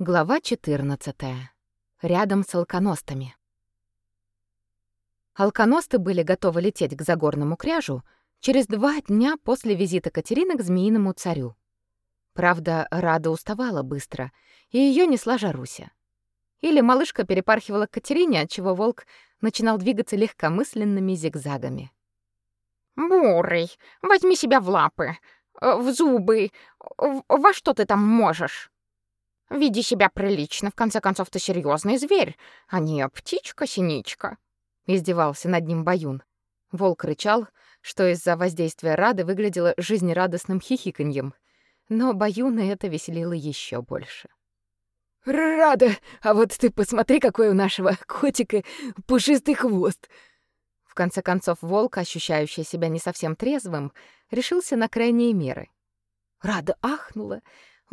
Глава 14. Рядом с алконостами. Алконосты были готовы лететь к Загорному кряжу через два дня после визита Катерины к Змеиному царю. Правда, Рада уставала быстро, и ее несла Жаруся. Или малышка перепархивала к Катерине, отчего волк начинал двигаться легкомысленными зигзагами. «Бурый, возьми себя в лапы, в зубы, во что ты там можешь?» Веди себя прилично, в конце концов, ты серьезный зверь, а не птичка-синичка. Издевался над ним Баюн. Волк рычал, что из-за воздействия Рады выглядело жизнерадостным хихиканьем. Но Баюна это веселило еще больше. «Рада! А вот ты посмотри, какой у нашего котика пушистый хвост!» В конце концов, волк, ощущающий себя не совсем трезвым, решился на крайние меры. Рада ахнула,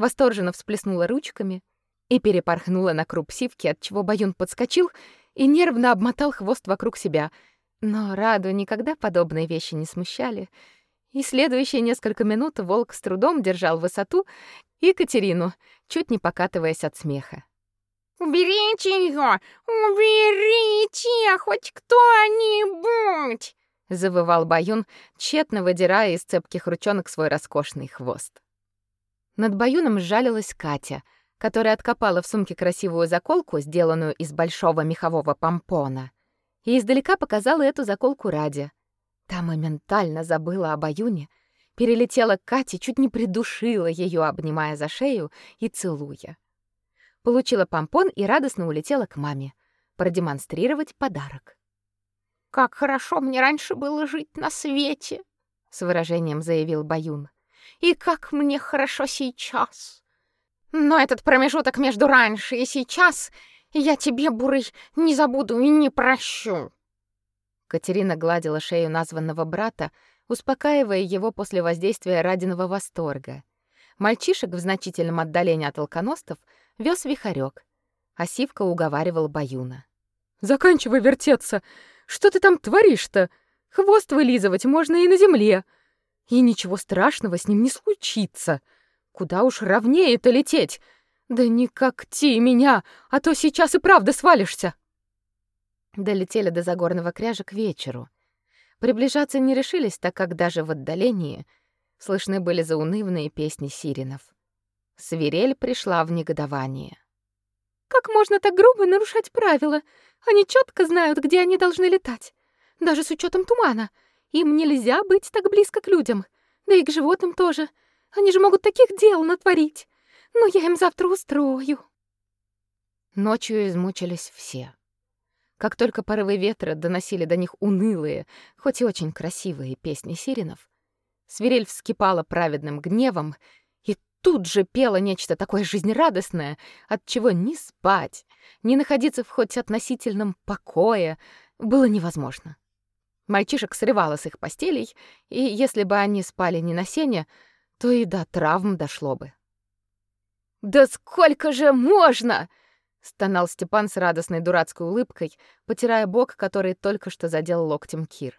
восторженно всплеснула ручками и перепорхнула на круп сивки, от чего Баюн подскочил и нервно обмотал хвост вокруг себя. Но Раду никогда подобные вещи не смущали. И следующие несколько минут волк с трудом держал высоту и Катерину, чуть не покатываясь от смеха. «Уберите ее! Уберите! Хоть кто-нибудь!» — завывал Баюн, тщетно выдирая из цепких ручонок свой роскошный хвост. Над Баюном сжалилась Катя, которая откопала в сумке красивую заколку, сделанную из большого мехового помпона, и издалека показала эту заколку Раде. Та моментально забыла о Баюне, перелетела к Кате, чуть не придушила ее, обнимая за шею и целуя. Получила помпон и радостно улетела к маме продемонстрировать подарок. «Как хорошо мне раньше было жить на свете!» — с выражением заявил Баюн. И как мне хорошо сейчас. Но этот промежуток между раньше и сейчас я тебе, Бурый, не забуду и не прощу. Катерина гладила шею названного брата, успокаивая его после воздействия радиного восторга. Мальчишек в значительном отдалении от алконостов вез вихарек, а Сивка уговаривал Баюна. «Заканчивай вертеться! Что ты там творишь-то? Хвост вылизывать можно и на земле!» И ничего страшного с ним не случится. Куда уж ровнее это лететь. Да не когти меня, а то сейчас и правда свалишься. Долетели до Загорного кряжа к вечеру. Приближаться не решились, так как даже в отдалении слышны были заунывные песни сиренов. Свирель пришла в негодование. Как можно так грубо нарушать правила? Они четко знают, где они должны летать, даже с учетом тумана. Им нельзя быть так близко к людям, да и к животным тоже. Они же могут таких дел натворить. Но я им завтра устрою. Ночью измучились все. Как только порывы ветра доносили до них унылые, хоть и очень красивые песни сиренов, свирель вскипала праведным гневом и тут же пела нечто такое жизнерадостное, от чего ни спать, ни находиться в хоть относительном покое было невозможно. Мальчишек срывало с их постелей, и если бы они спали не на сене, то и до травм дошло бы. «Да сколько же можно!» — стонал Степан с радостной дурацкой улыбкой, потирая бок, который только что задел локтем Кир.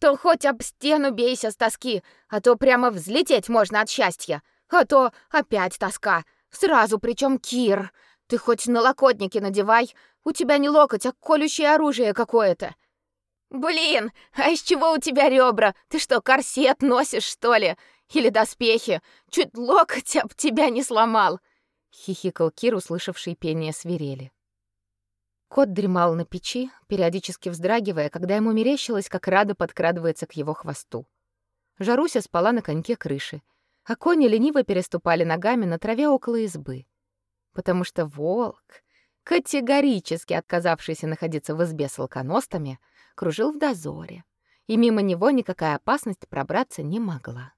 «То хоть об стену бейся с тоски, а то прямо взлететь можно от счастья, а то опять тоска, сразу причем Кир. Ты хоть налокотники надевай, у тебя не локоть, а колющее оружие какое-то. «Блин, а из чего у тебя ребра? Ты что, корсет носишь, что ли? Или доспехи? Чуть локоть об тебя не сломал!» — хихикал Кир, услышавший пение свирели. Кот дремал на печи, периодически вздрагивая, когда ему мерещилось, как Рада подкрадывается к его хвосту. Жаруся спала на коньке крыши, а кони лениво переступали ногами на траве около избы. Потому что волк, категорически отказавшийся находиться в избе с алконостами, — кружил в дозоре, и мимо него никакая опасность пробраться не могла.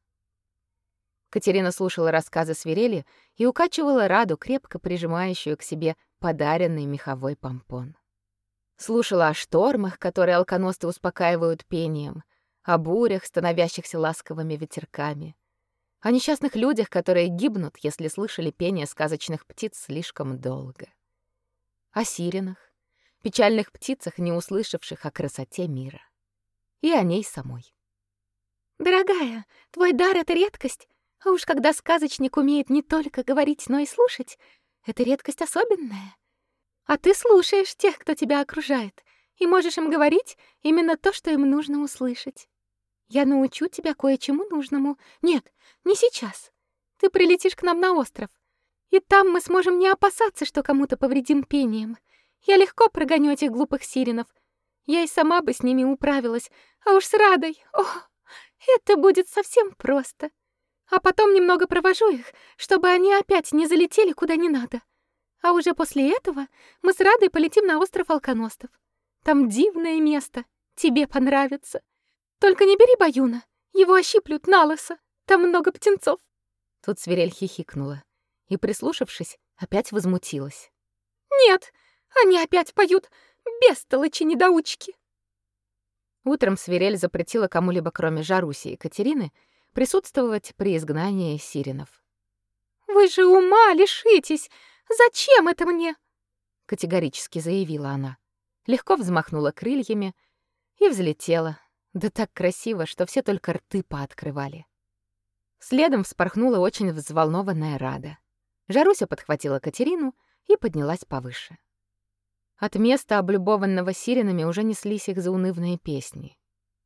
Катерина слушала рассказы свирели и укачивала Раду, крепко прижимающую к себе подаренный меховой помпон. Слушала о штормах, которые алконосты успокаивают пением, о бурях, становящихся ласковыми ветерками, о несчастных людях, которые гибнут, если слышали пение сказочных птиц слишком долго, о сиренах, печальных птицах, не услышавших о красоте мира. И о ней самой. «Дорогая, твой дар — это редкость. А уж когда сказочник умеет не только говорить, но и слушать, Это редкость особенная. А ты слушаешь тех, кто тебя окружает, и можешь им говорить именно то, что им нужно услышать. Я научу тебя кое-чему нужному. Нет, не сейчас. Ты прилетишь к нам на остров. И там мы сможем не опасаться, что кому-то повредим пением. Я легко прогоню этих глупых сиренов. Я и сама бы с ними управилась. А уж с Радой... О, это будет совсем просто. А потом немного провожу их, чтобы они опять не залетели куда не надо. А уже после этого мы с Радой полетим на остров Алконостов. Там дивное место. Тебе понравится. Только не бери Баюна. Его ощиплют на лысо. Там много птенцов. Тут свирель хихикнула и, прислушавшись, опять возмутилась. «Нет, они опять поют бестолочи-недоучки!» Утром свирель запретила кому-либо, кроме Жаруси и Катерины, присутствовать при изгнании сиренов. «Вы же ума лишитесь! Зачем это мне?» — категорически заявила она. Легко взмахнула крыльями и взлетела, да так красиво, что все только рты пооткрывали. Следом вспорхнула очень взволнованная Рада. Жаруся подхватила Катерину и поднялась повыше. От места, облюбованного сиренами, уже неслись их заунывные песни.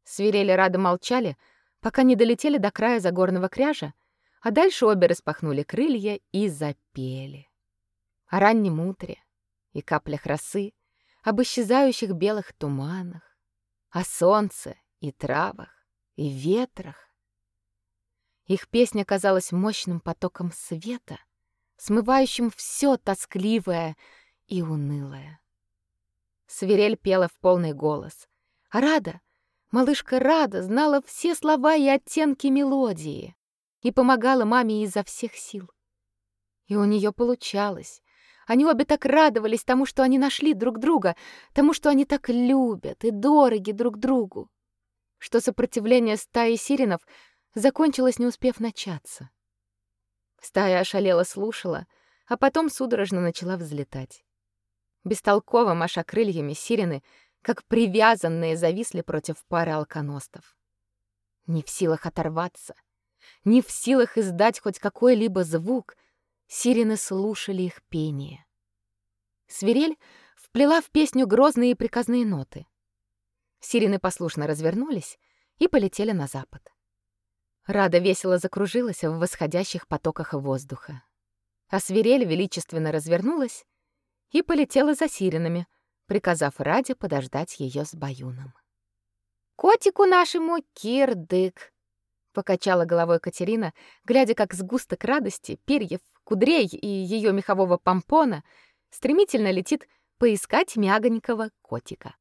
Свирели Рада молчали, пока не долетели до края загорного кряжа, а дальше обе распахнули крылья и запели. О раннем утре и каплях росы, об исчезающих белых туманах, о солнце и травах и ветрах. Их песня казалась мощным потоком света — смывающим все тоскливое и унылое. Свирель пела в полный голос. Рада, малышка Рада, знала все слова и оттенки мелодии и помогала маме изо всех сил. И у нее получалось. Они обе так радовались тому, что они нашли друг друга, тому, что они так любят и дороги друг другу, что сопротивление стаи сиренов закончилось, не успев начаться. Стая ошалела слушала, а потом судорожно начала взлетать. Бестолково маша крыльями сирены, как привязанные, зависли против пары алконостов. Не в силах оторваться, не в силах издать хоть какой-либо звук, сирены слушали их пение. Свирель вплела в песню грозные и приказные ноты. Сирены послушно развернулись и полетели на запад. Рада весело закружилась в восходящих потоках воздуха. А свирель величественно развернулась и полетела за сиренами, приказав Раде подождать ее с баюном. «Котику нашему кирдык!» — покачала головой Катерина, глядя, как сгусток радости, перьев, кудрей и ее мехового помпона стремительно летит поискать мягонького котика.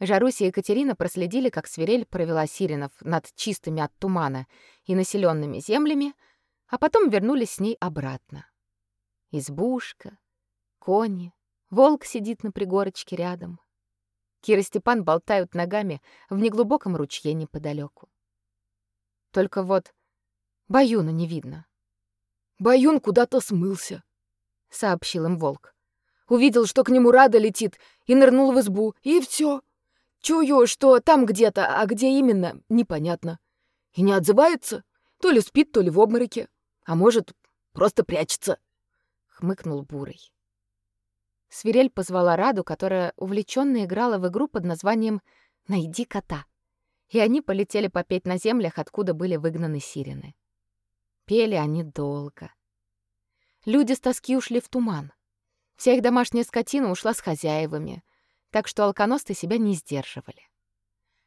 Жаруся и Екатерина проследили, как свирель провела сиренов над чистыми от тумана и населенными землями, а потом вернулись с ней обратно. Избушка, кони, волк сидит на пригорочке рядом. Кира и Степан болтают ногами в неглубоком ручье неподалеку. Только вот Баюна не видно. «Баюн куда-то смылся», — сообщил им волк. «Увидел, что к нему Рада летит, и нырнул в избу, и все. Чую, что там где-то, а где именно, непонятно. И не отзывается. То ли спит, то ли в обмороке. А может, просто прячется. Хмыкнул Бурый. Свирель позвала Раду, которая увлеченно играла в игру под названием «Найди кота». И они полетели попеть на землях, откуда были выгнаны сирены. Пели они долго. Люди с тоски ушли в туман. Вся их домашняя скотина ушла с хозяевами — так что алконосты себя не сдерживали.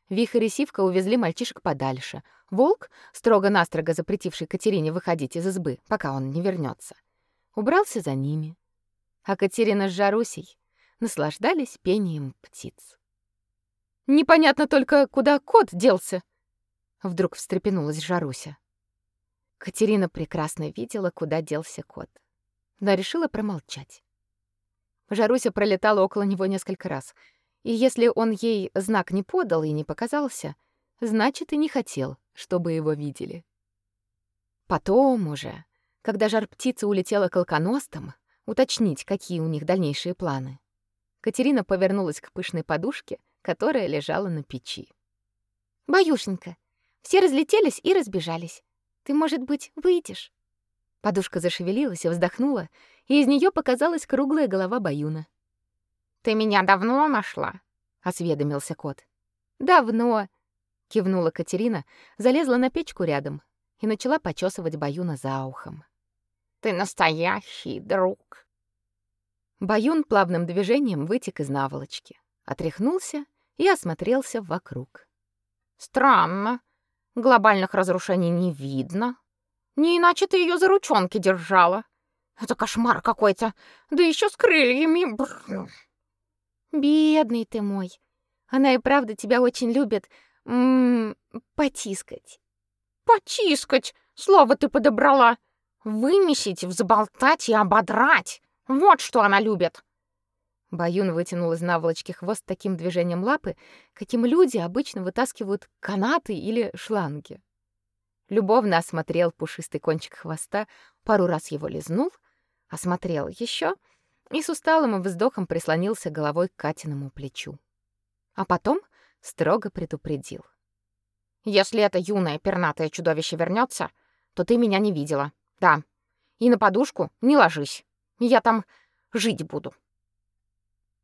Вихрь и Сивка увезли мальчишек подальше. Волк, строго-настрого запретивший Катерине выходить из избы, пока он не вернется, убрался за ними. А Катерина с Жарусей наслаждались пением птиц. «Непонятно только, куда кот делся!» Вдруг встрепенулась Жаруся. Катерина прекрасно видела, куда делся кот, но решила промолчать. Жаруся пролетала около него несколько раз. И если он ей знак не подал и не показался, значит, и не хотел, чтобы его видели. Потом уже, когда жар-птица улетела к уточнить, какие у них дальнейшие планы, Катерина повернулась к пышной подушке, которая лежала на печи. «Баюшенька, все разлетелись и разбежались. Ты, может быть, выйдешь?» Подушка зашевелилась и вздохнула, и из нее показалась круглая голова Баюна. «Ты меня давно нашла?» — осведомился кот. «Давно», — кивнула Катерина, залезла на печку рядом и начала почесывать Баюна за ухом. «Ты настоящий друг». Баюн плавным движением вытек из наволочки, отряхнулся и осмотрелся вокруг. «Странно. Глобальных разрушений не видно. Не иначе ты ее за ручонки держала. Это кошмар какой-то. Да еще с крыльями. Бррр. Бедный ты мой. Она и правда тебя очень любит. М -м, потискать. Потискать. Слово ты подобрала. Вымесить, взболтать и ободрать. Вот что она любит. Баюн вытянул из наволочки хвост таким движением лапы, каким люди обычно вытаскивают канаты или шланги. Любовно осмотрел пушистый кончик хвоста, пару раз его лизнул, осмотрел еще и с усталым вздохом прислонился головой к Катиному плечу. А потом строго предупредил. «Если это юное пернатое чудовище вернется, то ты меня не видела. Да. И на подушку не ложись. Я там жить буду».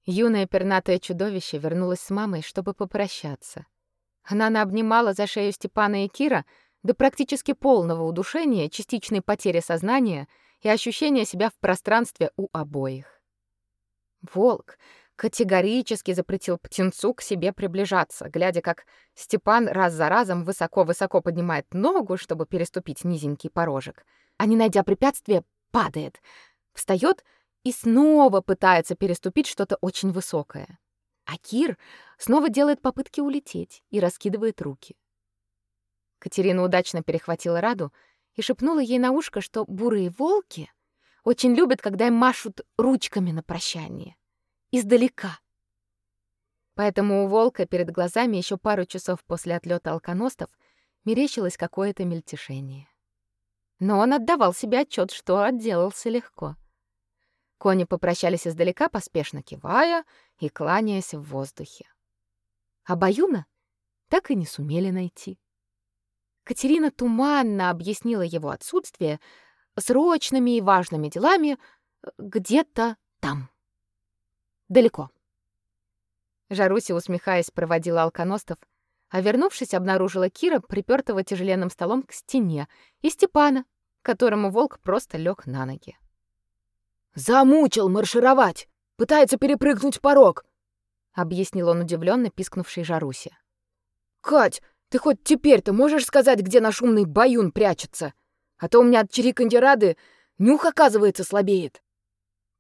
Юное пернатое чудовище вернулось с мамой, чтобы попрощаться. Она наобнимала за шею Степана и Кира до практически полного удушения, частичной потери сознания и ощущения себя в пространстве у обоих. Волк категорически запретил птенцу к себе приближаться, глядя, как Степан раз за разом высоко-высоко поднимает ногу, чтобы переступить низенький порожек, а не найдя препятствия, падает, встает и снова пытается переступить что-то очень высокое. А Кир снова делает попытки улететь и раскидывает руки. Катерина удачно перехватила Раду и шепнула ей на ушко, что бурые волки очень любят, когда им машут ручками на прощание. Издалека. Поэтому у волка перед глазами еще пару часов после отлета алконостов мерещилось какое-то мельтешение. Но он отдавал себе отчет, что отделался легко. Кони попрощались издалека, поспешно кивая и кланяясь в воздухе. А Баюна так и не сумели найти. Катерина туманно объяснила его отсутствие срочными и важными делами где-то там. Далеко. Жаруся, усмехаясь, проводила алконостов, а вернувшись, обнаружила Кира, припёртого тяжеленным столом к стене, и Степана, которому волк просто лег на ноги. Замучил маршировать, пытается перепрыгнуть порог, объяснил он удивленно пискнувшей Жарусе. Кать, ты хоть теперь-то можешь сказать, где наш умный баюн прячется? А то у меня от чириканья рады нюх, оказывается, слабеет.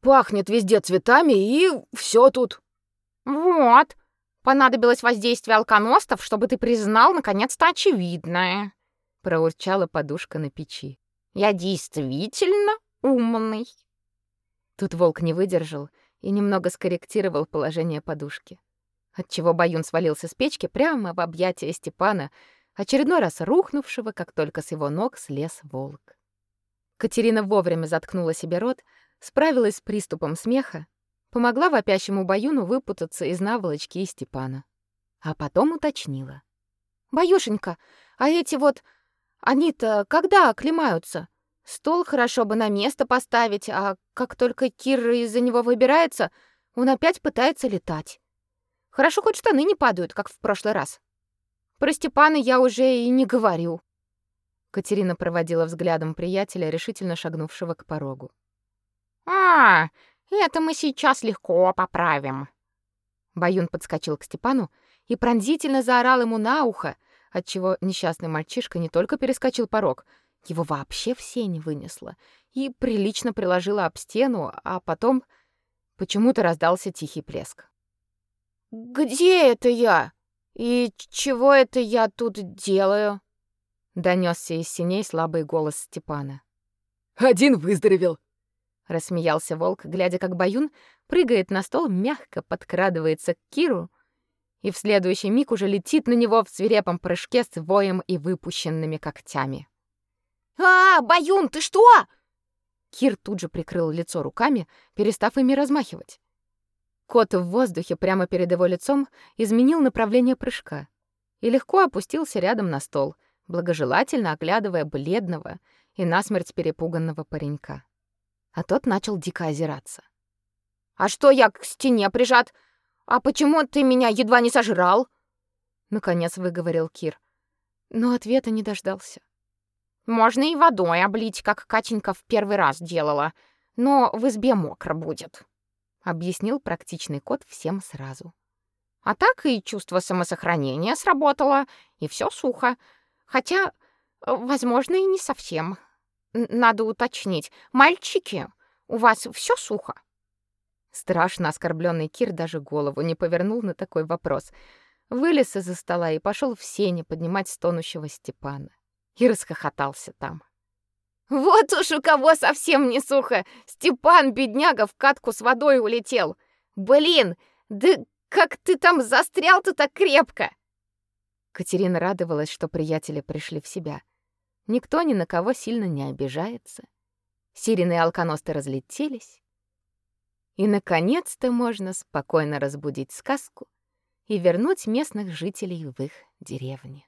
Пахнет везде цветами, и все тут. Вот. Понадобилось воздействие алконостов, чтобы ты признал наконец-то очевидное, проурчала подушка на печи. Я действительно умный. Тут волк не выдержал и немного скорректировал положение подушки, отчего Баюн свалился с печки прямо в объятия Степана, очередной раз рухнувшего, как только с его ног слез волк. Катерина вовремя заткнула себе рот, справилась с приступом смеха, помогла вопящему Баюну выпутаться из наволочки и Степана. А потом уточнила. «Баюшенька, а эти вот... Они-то когда оклемаются? Стол хорошо бы на место поставить, а как только Кир из-за него выбирается, он опять пытается летать. Хорошо хоть штаны не падают, как в прошлый раз. Про Степана я уже и не говорю. Катерина проводила взглядом приятеля, решительно шагнувшего к порогу. А, это мы сейчас легко поправим. Баюн подскочил к Степану и пронзительно заорал ему на ухо, отчего несчастный мальчишка не только перескочил порог, его вообще все не вынесло и прилично приложила об стену, а потом почему-то раздался тихий плеск. «Где это я? И чего это я тут делаю?» Донесся из синей слабый голос Степана. «Один выздоровел!» Рассмеялся волк, глядя, как Баюн прыгает на стол, мягко подкрадывается к Киру и в следующий миг уже летит на него в свирепом прыжке с воем и выпущенными когтями. «А, Баюн, ты что?» Кир тут же прикрыл лицо руками, перестав ими размахивать. Кот в воздухе прямо перед его лицом изменил направление прыжка и легко опустился рядом на стол, благожелательно оглядывая бледного и насмерть перепуганного паренька. А тот начал дико озираться. «А что я к стене прижат? А почему ты меня едва не сожрал?» Наконец выговорил Кир, но ответа не дождался. «Можно и водой облить, как Катенька в первый раз делала, но в избе мокро будет», — объяснил практичный кот всем сразу. «А так и чувство самосохранения сработало, и все сухо. Хотя, возможно, и не совсем. Надо уточнить. Мальчики, у вас все сухо?» Страшно оскорбленный Кир даже голову не повернул на такой вопрос. Вылез из-за стола и пошел в сене поднимать стонущего Степана. И расхохотался там. «Вот уж у кого совсем не сухо! Степан, бедняга, в катку с водой улетел! Блин, да как ты там застрял-то так крепко!» Катерина радовалась, что приятели пришли в себя. Никто ни на кого сильно не обижается. Сирены и алконосты разлетелись, и, наконец-то, можно спокойно разбудить сказку и вернуть местных жителей в их деревне.